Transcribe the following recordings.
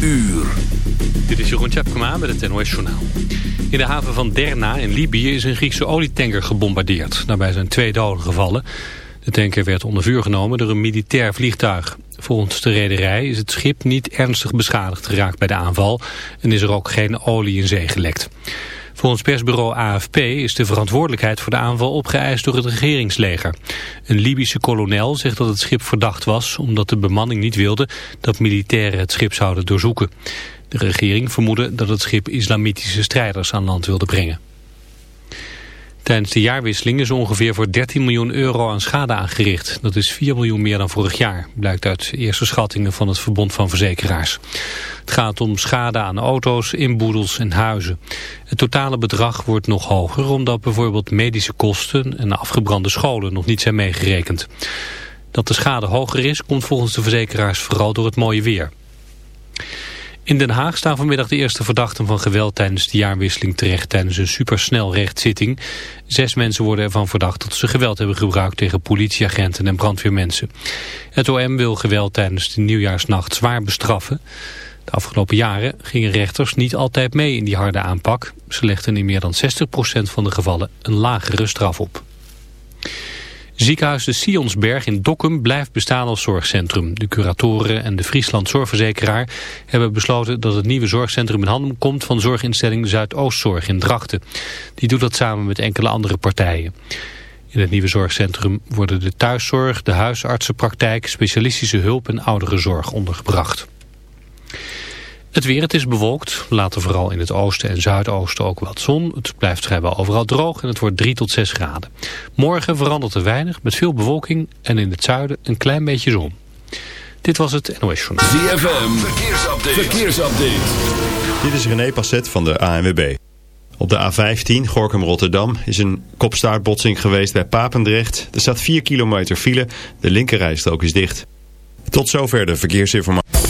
uur. Dit is Jeroen Tjepkema met het NOS Journaal. In de haven van Derna in Libië is een Griekse olietanker gebombardeerd. Daarbij zijn twee doden gevallen. De tanker werd onder vuur genomen door een militair vliegtuig. Volgens de rederij is het schip niet ernstig beschadigd geraakt bij de aanval... en is er ook geen olie in zee gelekt. Volgens persbureau AFP is de verantwoordelijkheid voor de aanval opgeëist door het regeringsleger. Een Libische kolonel zegt dat het schip verdacht was omdat de bemanning niet wilde dat militairen het schip zouden doorzoeken. De regering vermoedde dat het schip islamitische strijders aan land wilde brengen. Tijdens de jaarwisseling is ongeveer voor 13 miljoen euro aan schade aangericht. Dat is 4 miljoen meer dan vorig jaar, blijkt uit eerste schattingen van het Verbond van Verzekeraars. Het gaat om schade aan auto's, inboedels en huizen. Het totale bedrag wordt nog hoger omdat bijvoorbeeld medische kosten en afgebrande scholen nog niet zijn meegerekend. Dat de schade hoger is komt volgens de verzekeraars vooral door het mooie weer. In Den Haag staan vanmiddag de eerste verdachten van geweld tijdens de jaarwisseling terecht tijdens een supersnelrechtszitting. Zes mensen worden ervan verdacht dat ze geweld hebben gebruikt tegen politieagenten en brandweermensen. Het OM wil geweld tijdens de nieuwjaarsnacht zwaar bestraffen. De afgelopen jaren gingen rechters niet altijd mee in die harde aanpak. Ze legden in meer dan 60% van de gevallen een lagere straf op. Ziekenhuis de Sionsberg in Dokkum blijft bestaan als zorgcentrum. De curatoren en de Friesland Zorgverzekeraar hebben besloten dat het nieuwe zorgcentrum in handen komt van zorginstelling Zuidoostzorg in Drachten. Die doet dat samen met enkele andere partijen. In het nieuwe zorgcentrum worden de thuiszorg, de huisartsenpraktijk, specialistische hulp en ouderenzorg ondergebracht. Het weer, het is bewolkt. Later vooral in het oosten en zuidoosten ook wat zon. Het blijft vrijwel overal droog en het wordt 3 tot 6 graden. Morgen verandert er weinig met veel bewolking en in het zuiden een klein beetje zon. Dit was het NOS Journal. ZFM, verkeersupdate. verkeersupdate. Dit is René Passet van de ANWB. Op de A15, Gorkum-Rotterdam, is een kopstaartbotsing geweest bij Papendrecht. Er staat 4 kilometer file, de linkerrijstrook is dicht. Tot zover de verkeersinformatie.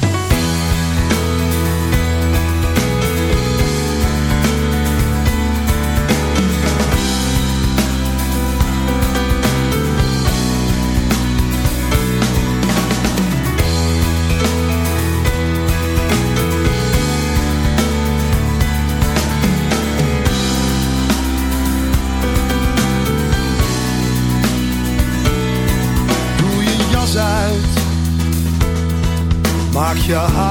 je haren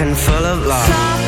And full of love.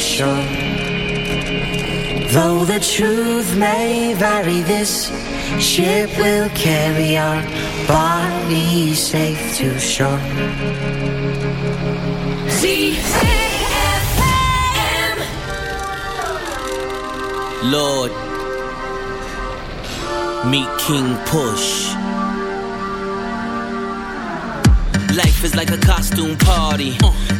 safe to shore. Though the truth may vary, this ship will carry our bodies safe to shore. ZFM. Lorde, meet King Push. Life is like a costume party. Uh,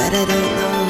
But I don't know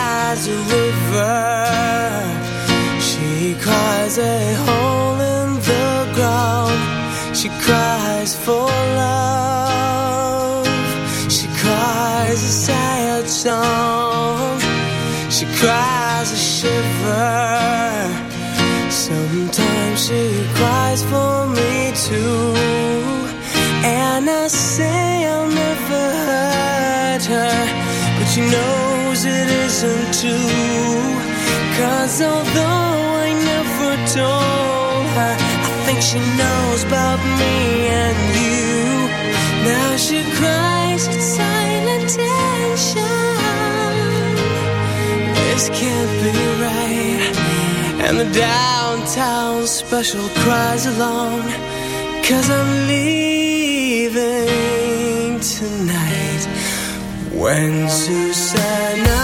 for me too. And I say I'll never hurt her, but she knows it isn't true. Cause although I never told her, I think she knows about me and you. Now she cries at silent tension. This can't be right. And the town, special cries along, cause I'm leaving tonight. When Susanna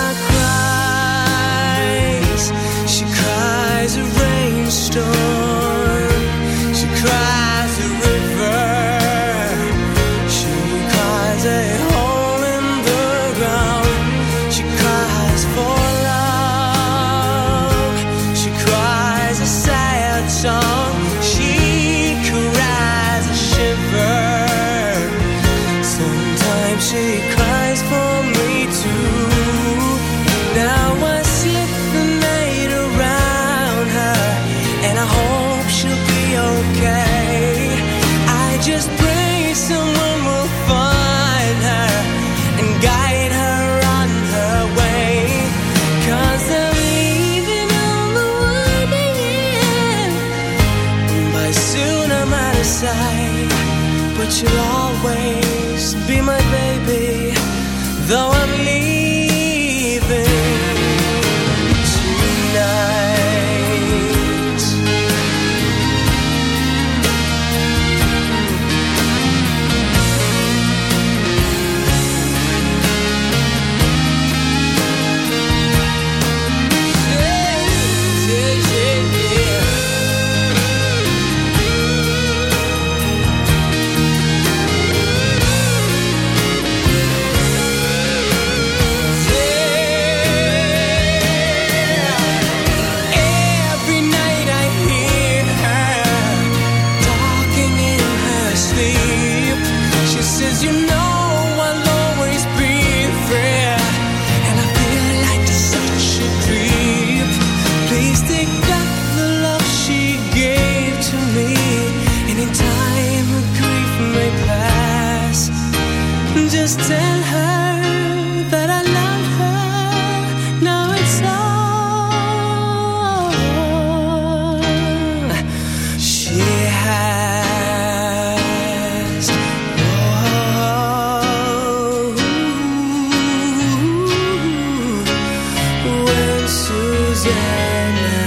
Yeah.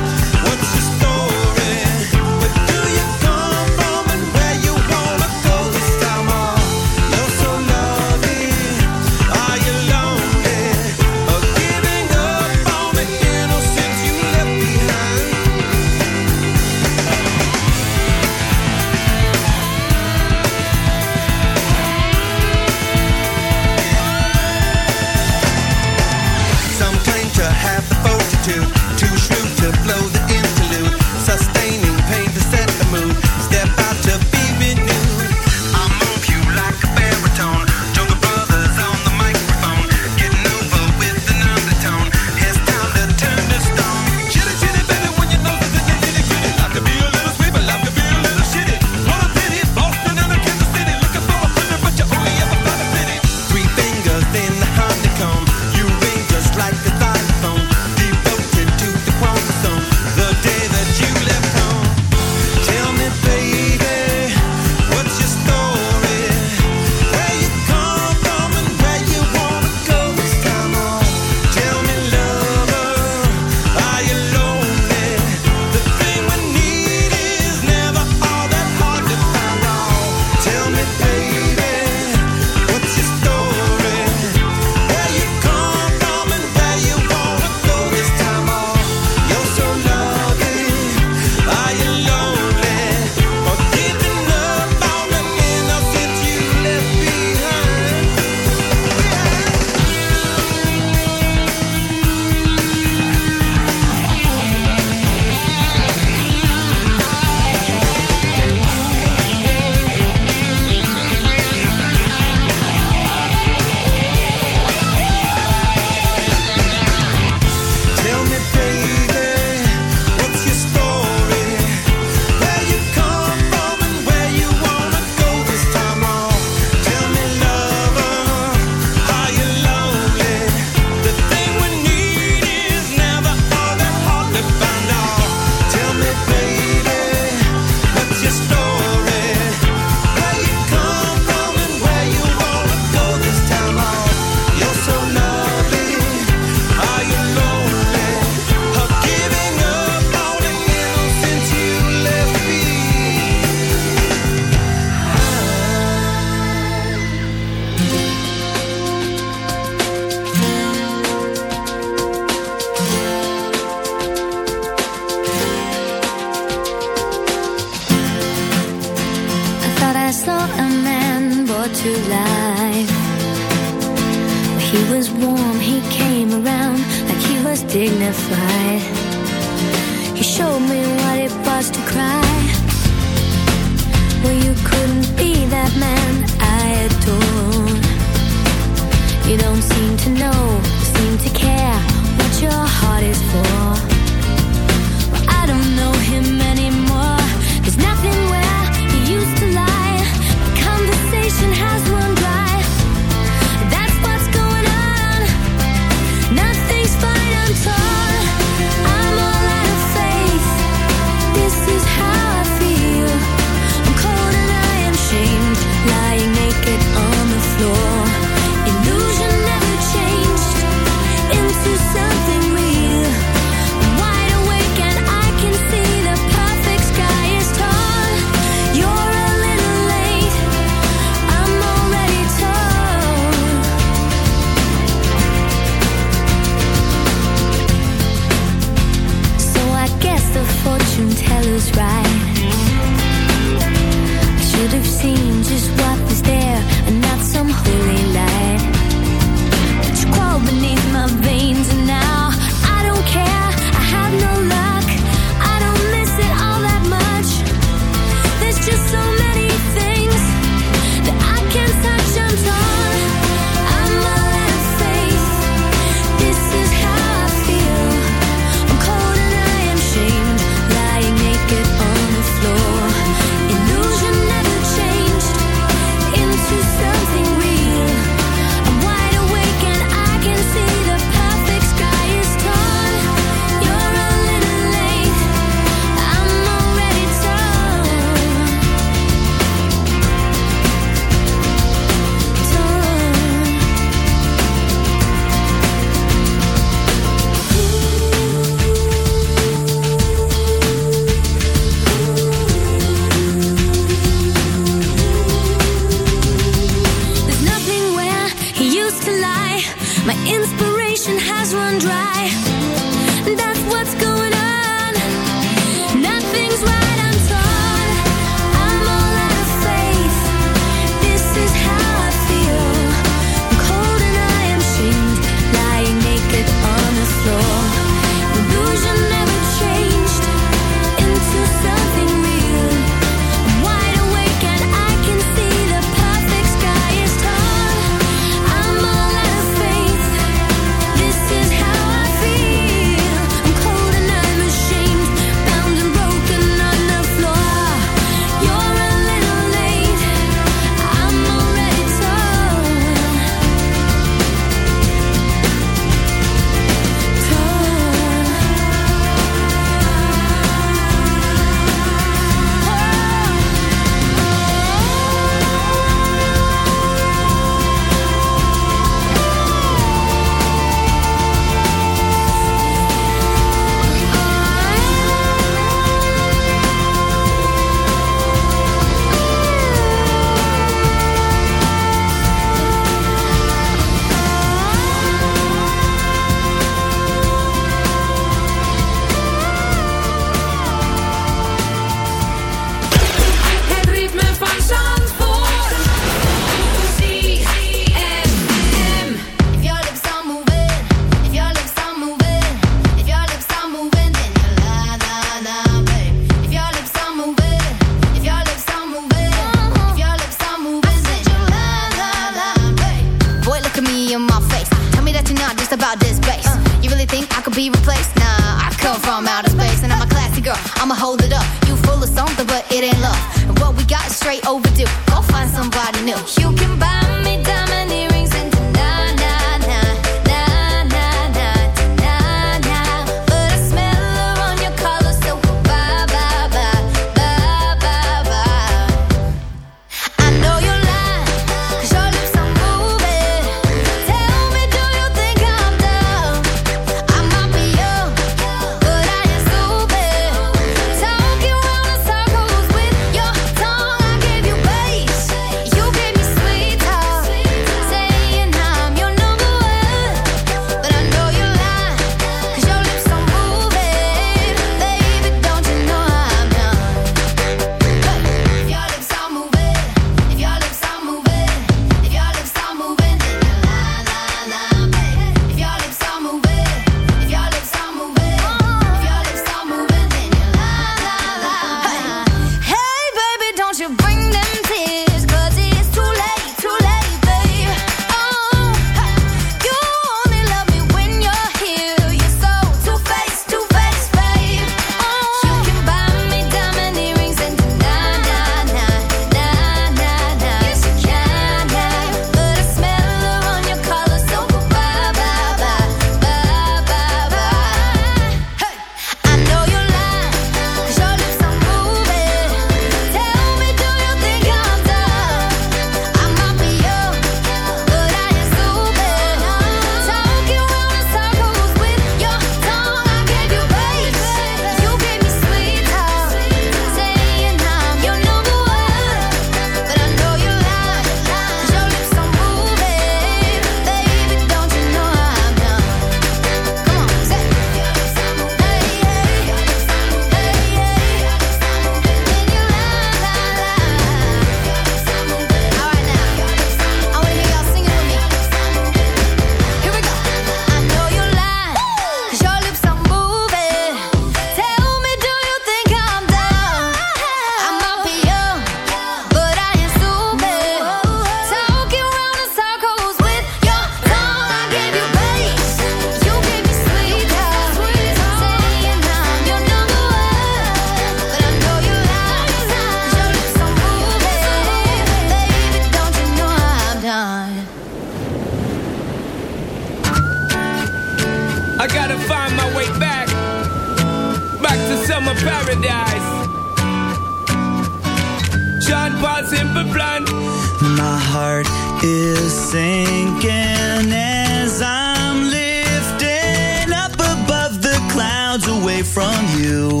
thinking as I'm lifting up above the clouds away from you.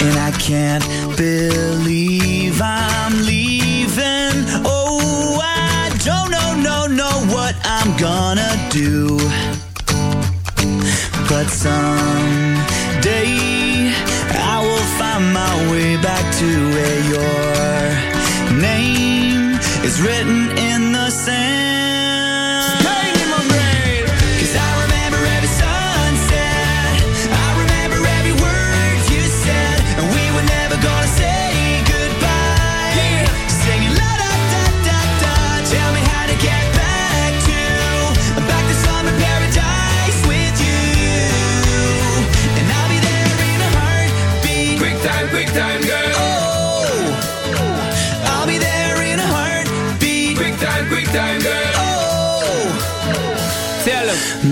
And I can't believe I'm leaving. Oh, I don't know, no, know what I'm gonna do.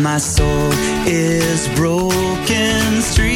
my soul is broken. Street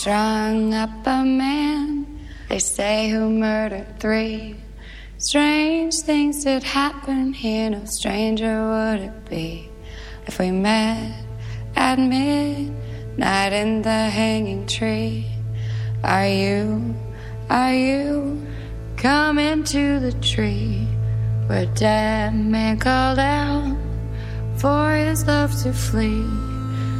Strung up a man. They say who murdered three. Strange things did happen here. No stranger would it be if we met at midnight in the hanging tree. Are you, are you coming to the tree where dead man called out for his love to flee?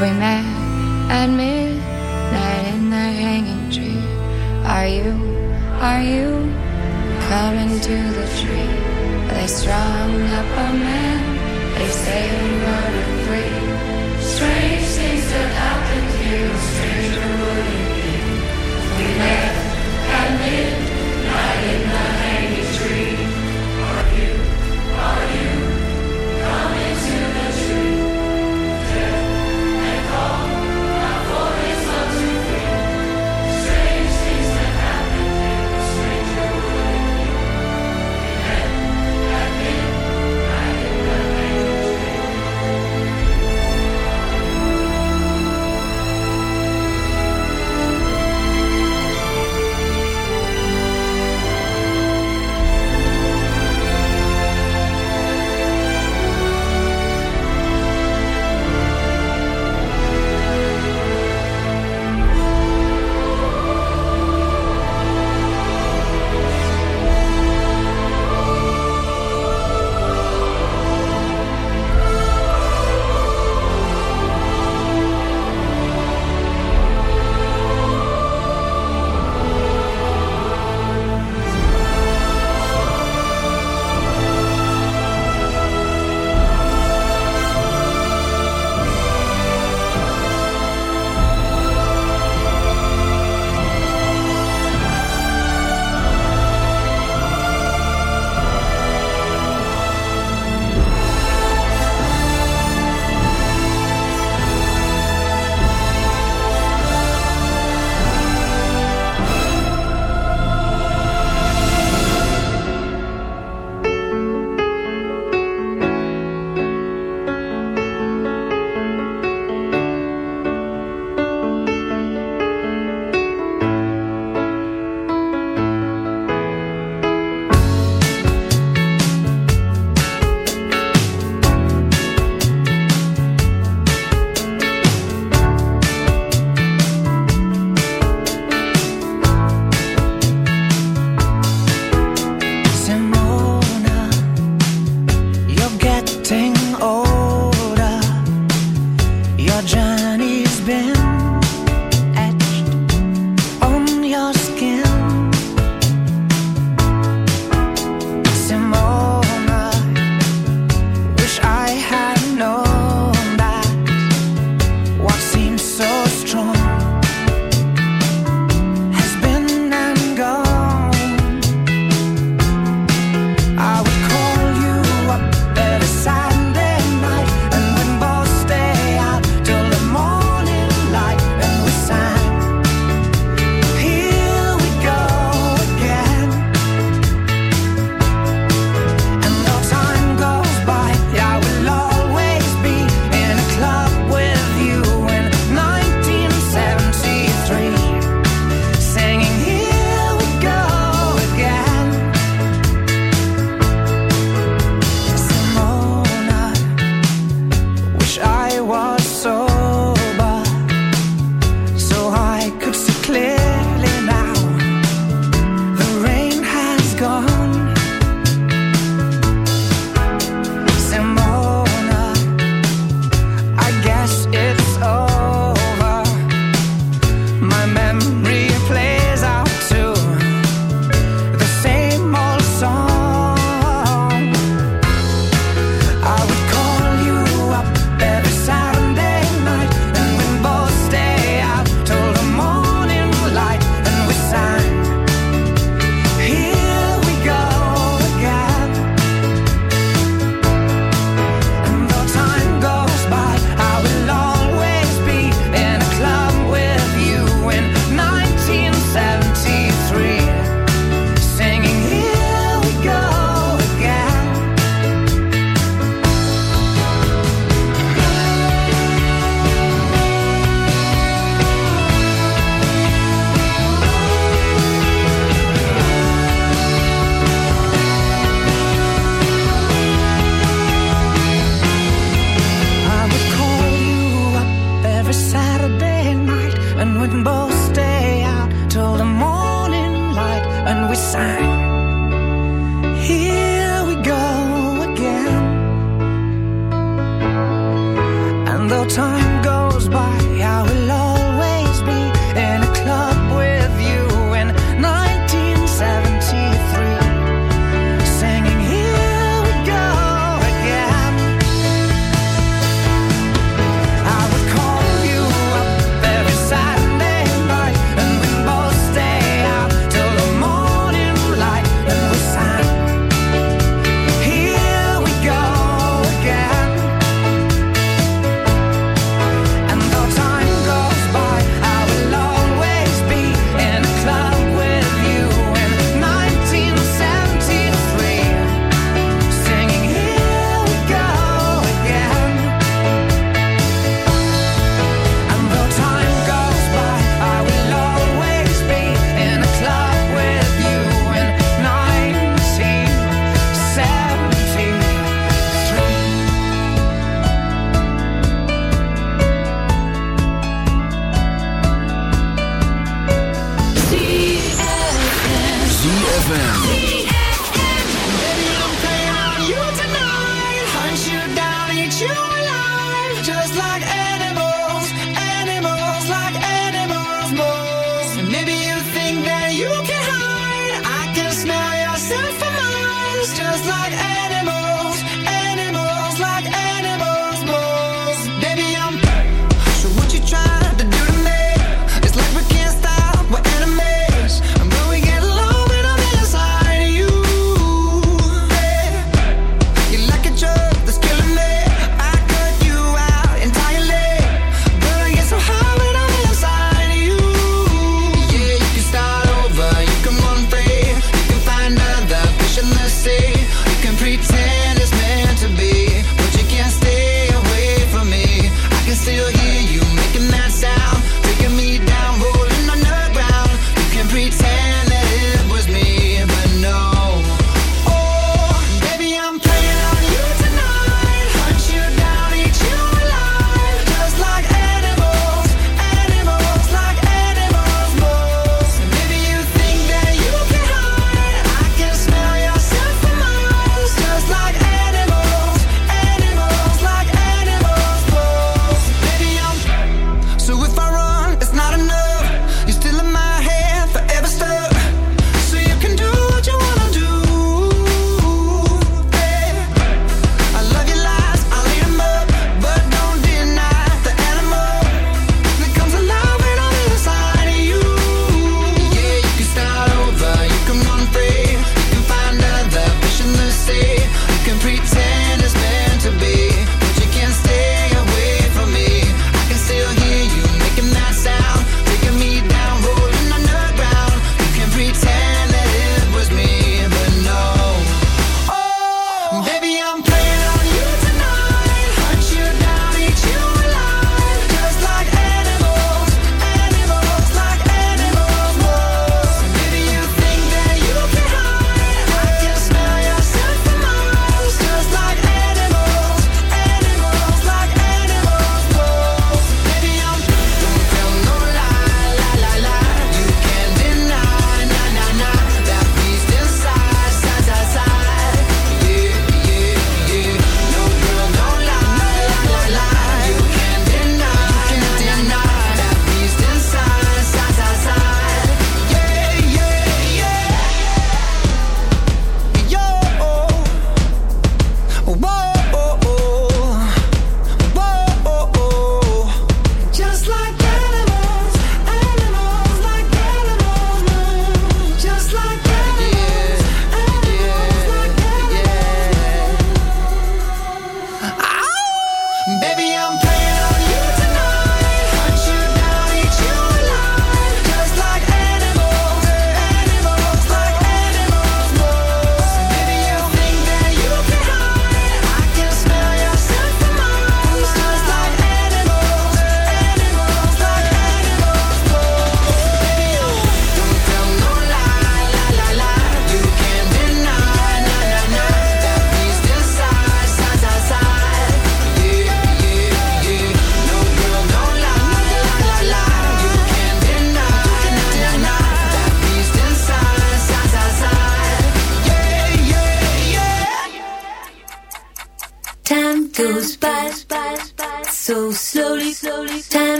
we met at midnight in the hanging tree. Are you, are you coming to the tree they strung up a man? They say he murdered